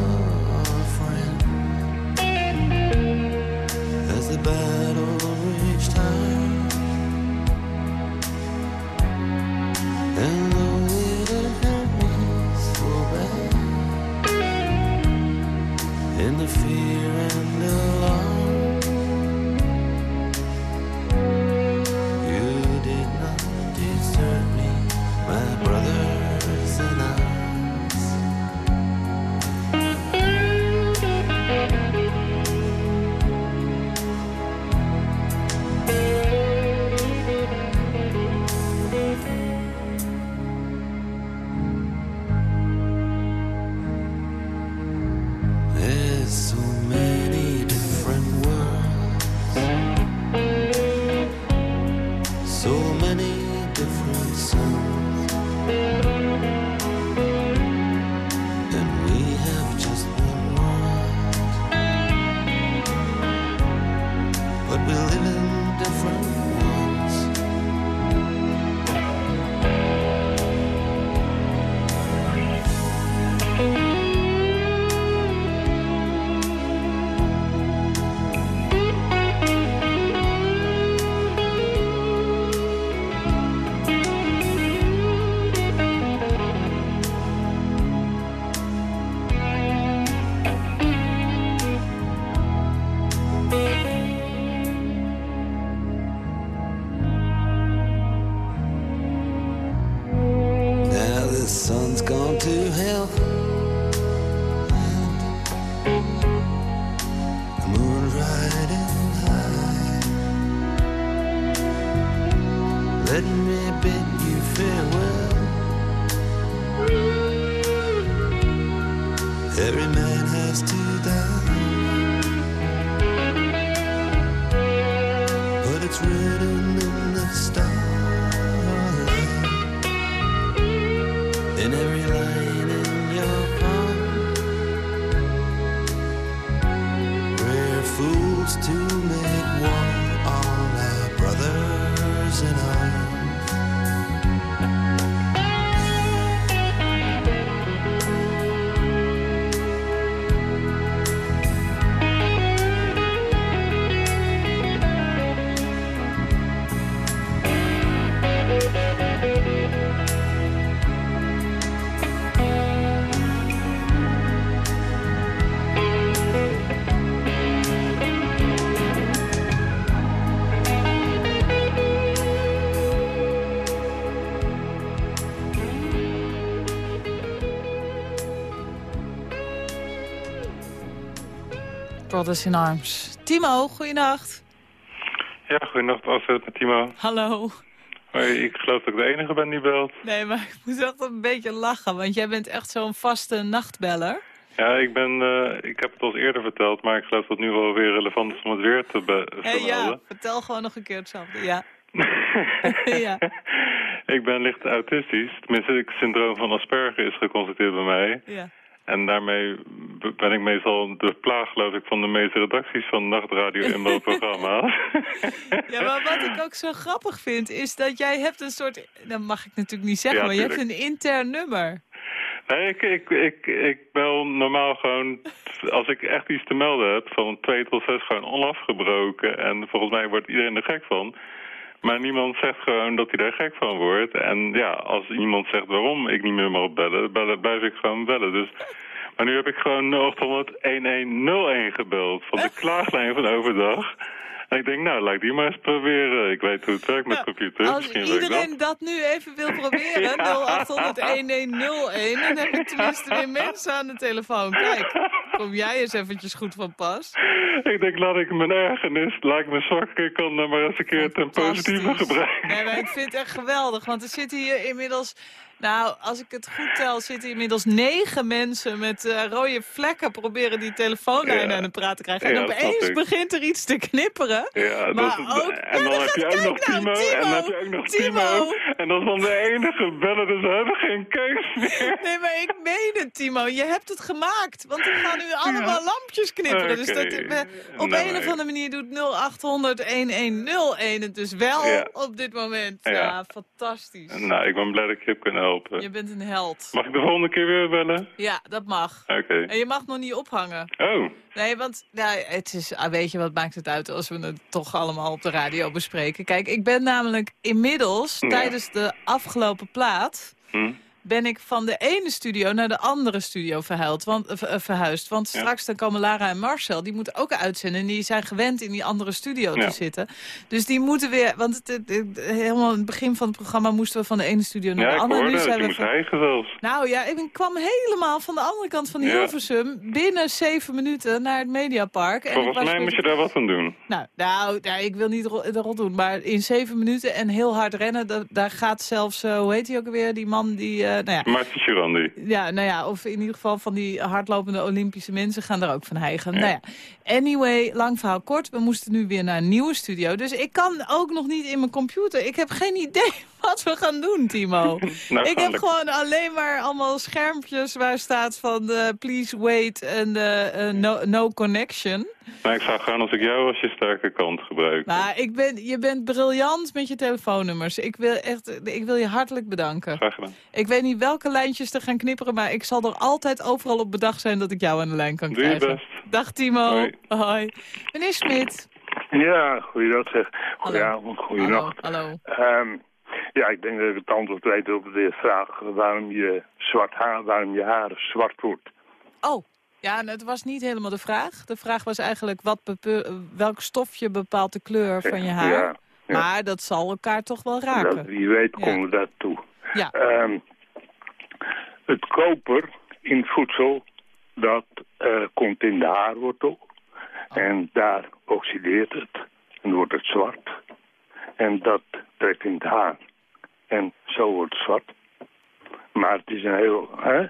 Brothers in Arms. Timo, goeienacht. Ja, goedenacht Astrid met Timo. Hallo. Hoi, ik geloof dat ik de enige ben die belt. Nee, maar ik moet echt een beetje lachen, want jij bent echt zo'n vaste nachtbeller. Ja, ik, ben, eh, ik heb het al eerder verteld, maar ik geloof dat het nu wel weer relevant is om het weer te Hé, ja, vermelden. vertel gewoon nog een keer hetzelfde. Ja. ja. Ik ben licht autistisch. Tenminste, het syndroom van Asperger is geconstateerd bij mij. Ja. En daarmee ben ik meestal de plaag, geloof ik, van de meeste redacties van nachtradio in mijn programma's. ja, maar wat ik ook zo grappig vind, is dat jij hebt een soort... Dat mag ik natuurlijk niet zeggen, Ja, maar je hebt een intern nummer. Nee, ik, ik, ik, ik bel normaal gewoon, als ik echt iets te melden heb, van 2 tot 6 gewoon onafgebroken. En volgens mij wordt iedereen er gek van. Maar niemand zegt gewoon dat hij daar gek van wordt. En ja, als iemand zegt waarom ik niet meer mag bellen, bellen blijf ik gewoon bellen. Dus, maar nu heb ik gewoon 0800-1101 gebeld van de klaaglijn van overdag. En ik denk, nou, laat die maar eens proberen. Ik weet hoe het werkt met computers. Als Misschien dat. iedereen dat nu even wil proberen, Ja. 0800-1101, dan heb ik tenminste weer mensen aan de telefoon. Kijk, kom jij eens eventjes goed van pas. Ik denk, laat ik mijn ergernis, laat ik mijn zwakke kant dan maar eens een keer ten positieve gebruiken. Nee, maar ik vind het echt geweldig, want er zitten hier inmiddels... Nou, als ik het goed tel, zitten inmiddels negen mensen met eh, rode vlekken proberen die telefoonlijn Ja. aan de praat te krijgen. En Ja, opeens begint er iets te knipperen. Ja, dat maar is, ook... en dan heb je ook nog Timo, en dan heb je ook nog Timo. En dat is dan de enige bellen, dus we hebben geen keus meer. Nee, maar ik meen het, Timo. Je hebt het gemaakt. Want er gaan nu allemaal lampjes knipperen. Dus dat, we- op Nou, een of andere manier doet 0800-1101 het dus wel op dit moment. Ja, Ja. fantastisch. Nou, ik ben blij dat ik je heb kunnen helpen. Je bent een held. Mag ik de volgende keer weer bellen? Ja, dat mag. Oké. En je mag nog niet ophangen. Oh, Nee, want nou, het is, ah, weet je, wat maakt het uit als we het toch allemaal op de radio bespreken? Kijk, ik ben namelijk inmiddels Ja. tijdens de afgelopen plaat... hm. Ben ik van de ene studio naar de andere studio verhuild, want, eh, eh, verhuisd. Want straks dan komen Lara en Marcel, die moeten ook uitzenden. En die zijn gewend in die andere studio Ja. te zitten. Dus die moeten weer, want het, het- het- helemaal in het begin van het programma moesten we van de ene studio naar ja, de ik andere. hoorde Nu zijn we van- nou ja, ik kwam helemaal van de andere kant van Ja. Hilversum binnen zeven minuten naar het Mediapark. En ik Volgens was mij weer- moet je daar wat aan doen. nou, nou, nou, ik wil niet de rot doen, maar in zeven minuten en heel hard rennen, da- daar gaat zelfs, eh, hoe heet hij ook alweer, die man die nou ja. Chirandi. Ja, nou ja, of in ieder geval van die hardlopende Olympische mensen gaan er ook van hijgen. Nou ja, anyway, lang verhaal kort. We moesten nu weer naar een nieuwe studio. Dus ik kan ook nog niet in mijn computer. Ik heb geen idee wat we gaan doen, Timo. Nou, ik heb gewoon alleen maar allemaal schermpjes waar staat van eh, please wait en eh, eh, no, no connection. Maar ik zou gewoon als ik jou als je sterke kant gebruiken. Maar ik ben, je bent briljant met je telefoonnummers. Ik wil, echt, ik wil je hartelijk bedanken. Graag gedaan. Ik weet niet welke lijntjes er gaan knipperen, maar ik zal er altijd overal op bedacht zijn dat ik jou aan de lijn kan Doe je krijgen. best. Dag Timo. Hoi. Hoi. Meneer Smit. Ja, goeiedag zeg. Goedenavond, goeienacht. Hallo. Ehm, ja, ik denk dat ik het antwoord weet op de vraag waarom je zwart haar, waarom je haar zwart wordt. Oh, ja, het was niet helemaal de vraag. De vraag was eigenlijk wat welk stofje bepaalt de kleur van je haar. Ja, ja. Maar dat zal elkaar toch wel Dat, raken. wie weet komen we daartoe. Ja. Ehm, het koper in het voedsel, dat eh, komt in de haarwortel. En daar oxideert het. En wordt het zwart. En dat trekt in het haar. En zo wordt het zwart. Maar het is een heel... Hè?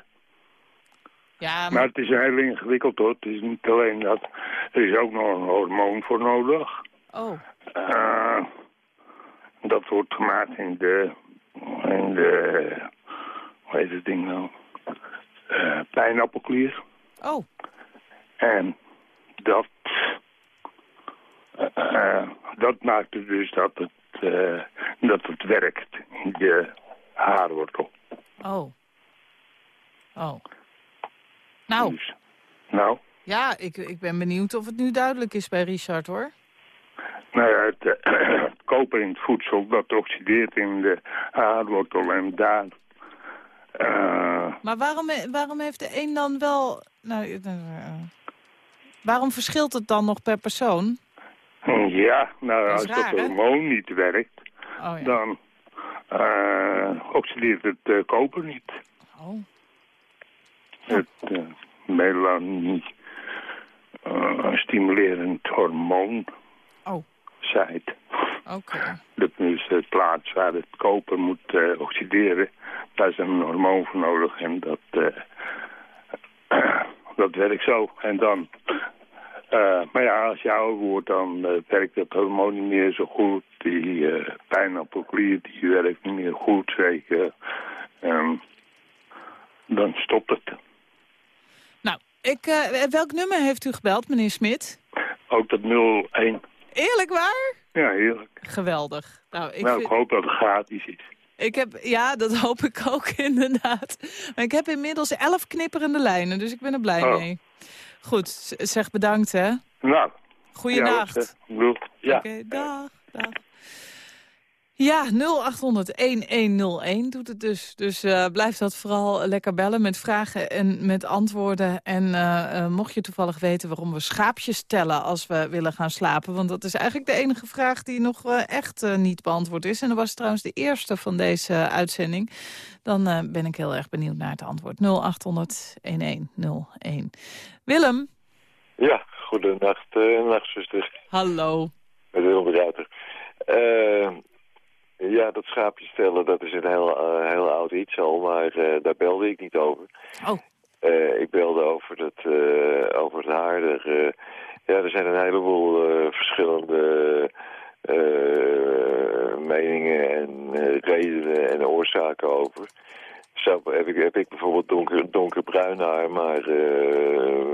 Ja, Maar het is heel ingewikkeld hoor. Het is niet alleen dat. Er is ook nog een hormoon voor nodig. Oh, Eh, dat wordt gemaakt in de, in de, hoe heet het ding nou? Eh, pijnappelklier. oh. En dat, eh, dat maakt het dus dat het, eh, dat het werkt in je haarwortel. Oh. Oh. Nou, Dus, nou, ja, ik, ik ben benieuwd of het nu duidelijk is bij Richard, hoor. nou ja, het, eh, het koper in het voedsel, dat oxideert in de haarwortel en daar... eh, Maar waarom, waarom heeft de een dan wel... Nou, eh, eh, waarom verschilt het dan nog per persoon? Ja, nou Dat als is dat hè? hormoon niet werkt, Oh ja. dan eh, oxideert het eh, koper niet. Oh. Het melanie eh, stimulerend hormoon, Oh. zijt. Oké. Dat is de plaats waar het koper moet eh, oxideren. Daar is een hormoon voor nodig en dat, eh, dat werkt zo. En dan, maar ja, als je ouder wordt, dan werkt dat hormoon niet meer zo goed. Die pijnappelklier, die werkt niet meer goed, zeker. Ehm, dan stopt het. Ik, eh, welk nummer heeft u gebeld, meneer Smit? Ook dat 01. Eerlijk waar? Ja, heerlijk. Geweldig. Nou, ik, nou, vind- ik hoop dat het gratis is. ik heb, ja, dat hoop ik ook inderdaad. Maar ik heb inmiddels elf knipperende lijnen, dus ik ben er blij Oh. mee. Goed, zeg bedankt, hè. Nou. Goeienacht. Ja. Oké, dag, dag. Ja, 0800-1101 doet het dus. Dus eh, blijf dat vooral lekker bellen met vragen en met antwoorden. En eh, eh, mocht je toevallig weten waarom we schaapjes tellen als we willen gaan slapen... want dat is eigenlijk de enige vraag die nog echt niet beantwoord is. En dat was trouwens de eerste van deze uitzending. Dan ben ik heel erg benieuwd naar het antwoord. 0800-1101. Willem, Ja, goedenacht, uh, nachtzuster. hallo. Met Willem de Ruiter. Ja, dat schaapje stellen, dat is een heel, eh, heel oud iets al, maar eh, daar belde ik niet over. Oh. Eh, ik belde over het, over het haar. Er, eh, ja, er zijn een heleboel verschillende meningen en redenen en oorzaken over. Zo heb ik, heb ik bijvoorbeeld donker, donkerbruin haar, maar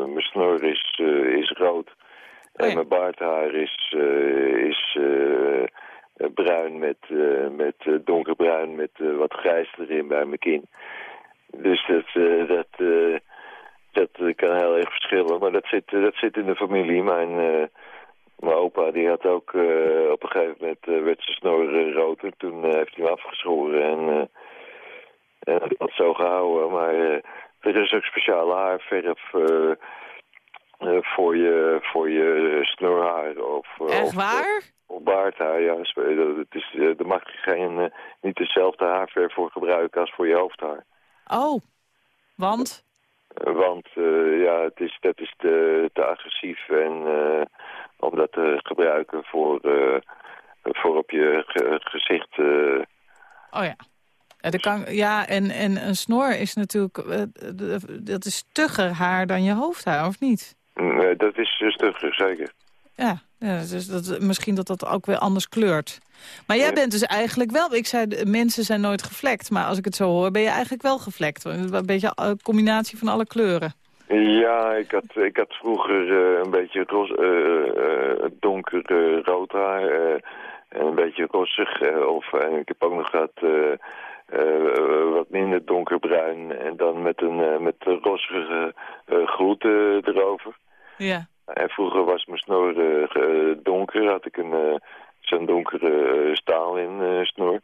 mijn snor is, is rood. En mijn baardhaar is, is bruin met, eh, met eh, donkerbruin met eh, wat grijs erin bij mijn kin. Dus dat, eh, dat, eh, dat eh, kan heel erg verschillen. Maar dat zit, eh, dat zit in de familie. Mijn, eh, mijn opa die had ook eh, op een gegeven moment eh, werd zijn snor eh, rood. En toen eh, heeft hij hem afgeschoren en, eh, en dat had zo gehouden. Maar eh, er is ook speciale haarverf eh, eh, voor, je, voor je snorhaar. Of, eh, Echt waar? Of baardhaar, ja. Eh, Het is, eh, daar mag je geen, eh, niet dezelfde haarverf voor gebruiken als voor je hoofdhaar. Oh, want? Eh, Want eh, ja, het is, dat is te, te agressief en eh, om dat te gebruiken voor, eh, voor op je ge- gezicht. eh, Oh ja. Ja, kan, ja en, en een snor is natuurlijk... eh, dat is stugger haar dan je hoofdhaar, of niet? Nee, dat is eh, stugger, zeker. Ja, ja dus dat, misschien dat dat ook weer anders kleurt. Maar jij bent dus eigenlijk wel... Ik zei, mensen zijn nooit gevlekt. Maar als ik het zo hoor, ben je eigenlijk wel gevlekt. Een beetje een combinatie van alle kleuren. Ja, ik had, ik had vroeger eh, een beetje ros, eh, eh, donker eh, rood haar eh, en een beetje rossig. eh, of, en ik heb ook nog gehad eh, eh, wat minder donkerbruin en dan met een eh, met rossige eh, eh, erover. Ja. En vroeger was mijn snor eh, ge- donker, had ik een eh, zo'n donkere eh, staal in eh, snor.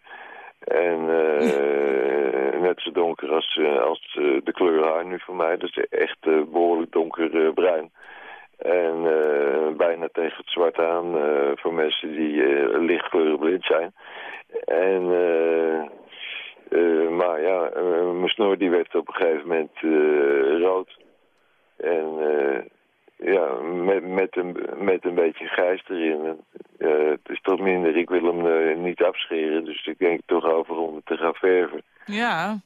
En eh, net zo donker als, eh, als eh, de kleur haar nu voor mij. Dus echt eh, behoorlijk donkerbruin. en eh, bijna tegen het zwart aan eh, voor mensen die eh lichtkleurenblind zijn. En, eh, eh, maar ja, eh, mijn snor die werd op een gegeven moment eh, rood. En eh, ja, met, een, met een beetje grijs erin. Eh, het is toch minder, ik wil hem eh, niet afscheren, dus ik denk toch over om het te gaan verven. Ja,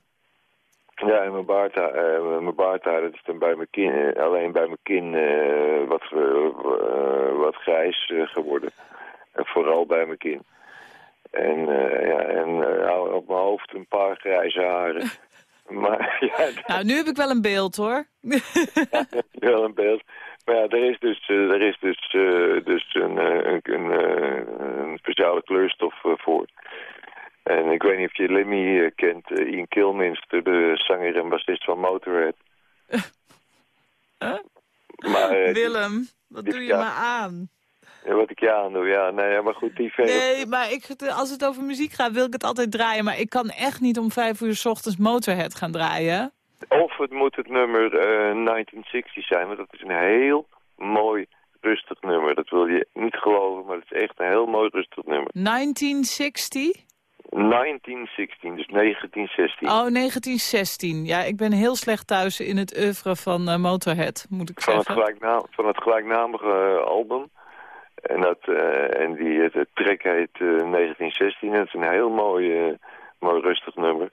Ja, en mijn baardhaar, eh, mijn baardhaar dat is dan bij mijn kin, alleen bij mijn kin wat, wat grijs geworden. En vooral bij mijn kin. En, ja, en op mijn hoofd een paar grijze haren. maar ja, nou nu heb ik wel een beeld hoor. wel een beeld. Maar ja, er is dus, is dus, eh, dus een, eh, een, een, een speciale kleurstof voor. En ik weet niet of je Lemmy kent, Ian Kilminster, de zanger en bassist van Motorhead. Maar, eh, Willem, wat doe je ja. me aan? ja, wat ik je aandoe, ja. Nee, ja, maar goed, die. Nee, maar ik, als het over muziek gaat wil ik het altijd draaien. Maar ik kan echt niet om vijf uur 's ochtends Motorhead gaan draaien. Of het moet het nummer eh, 1960 zijn, want dat is een heel mooi, rustig nummer. Dat wil je niet geloven, maar het is echt een heel mooi, rustig nummer. 1960? 1916, dus 1916. Oh, 1916. Ja, ik ben heel slecht thuis in het oeuvre van eh, Motorhead, moet ik van, het zeggen. gelijknaam, van het gelijknamige eh, album. En, dat, eh, en die, het, het track heet eh, 1916. En het is een heel mooi, mooi rustig nummer.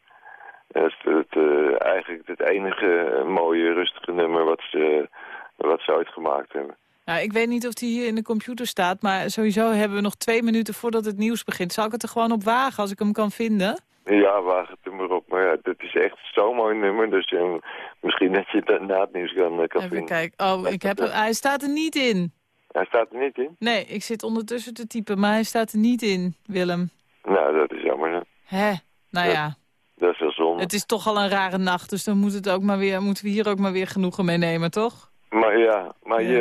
En het is het, eigenlijk het enige mooie rustige nummer wat ze, wat ze ooit gemaakt hebben. Nou, ik weet niet of die hier in de computer staat, maar sowieso hebben we nog twee minuten voordat het nieuws begint. Zal ik het er gewoon op wagen als ik hem kan vinden? Ja, waag het er maar op. Maar ja, dit is echt zo'n mooi nummer. Dus eh, misschien dat je het na het nieuws kan, kan Even vinden. kijken. Oh, ik heb hem, hij staat er niet in. Hij staat er niet in? Nee, ik zit ondertussen te typen, maar hij staat er niet in, Willem. Nou, dat is jammer. hè. Hè? Nou ja, Dat is wel zonde. het is toch al een rare nacht, dus dan moet het ook maar weer, moeten we hier ook maar weer genoegen mee nemen, toch? Maar ja, maar Je,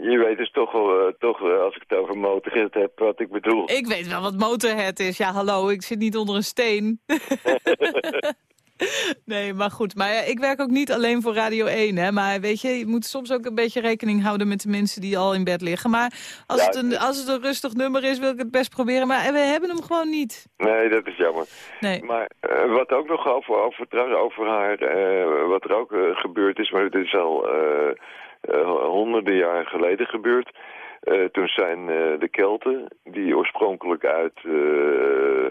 je, je weet dus toch wel, eh, toch, eh, als ik het over motorrit heb, wat ik bedoel. Ik weet wel wat Motorhead is. Ja, hallo, ik zit niet onder een steen. nee, maar goed. Maar ja, ik werk ook niet alleen voor Radio 1, hè. Maar weet je, je moet soms ook een beetje rekening houden met de mensen die al in bed liggen. Maar als, Ja, het, een, als het een rustig nummer is, wil ik het best proberen. Maar we hebben hem gewoon niet. Nee, dat is jammer. Nee. Maar eh, wat ook nog over, over, trouwens over haar, eh, wat er ook eh, gebeurd is, maar het is al eh, eh, honderden jaar geleden gebeurd. Eh, toen zijn eh, de Kelten, die oorspronkelijk uit, eh,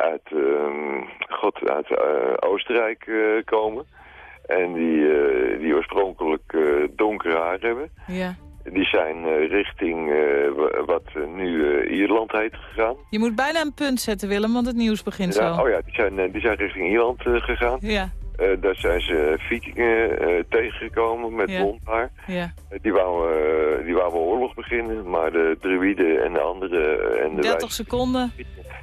uit, ehm, God, uit eh, Oostenrijk eh, komen. En die, eh, die oorspronkelijk donker haar hebben. Ja. Die zijn richting wa- wat nu Ierland heet gegaan. Je moet bijna een punt zetten, Willem, want het nieuws begint Ja, zo. oh ja, die zijn, die zijn richting Ierland gegaan. Ja, daar zijn ze vikingen eh, tegengekomen met Ja. ja. Eh, die, wouden, eh, die wouden oorlog beginnen, maar de druïden en de andere... eh, en de 30 wijs- seconden.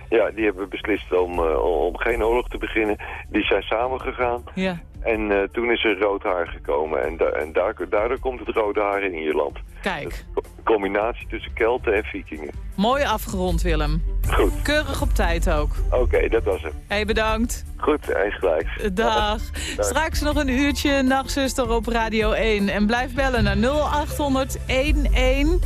Ja, die hebben beslist om, eh, om geen oorlog te beginnen. Die zijn samengegaan. Ja. En eh, toen is er rood haar gekomen. En, da en daar, daardoor komt het rode haar in Ierland. Kijk, Een combinatie tussen Kelten en vikingen. mooi afgerond, Willem. Goed, Keurig op tijd ook. oké, dat was het. Hé, bedankt. Goed, eens gelijk. Dag. Straks nog een uurtje Nachtzuster op Radio 1. En blijf bellen naar 0800 1101.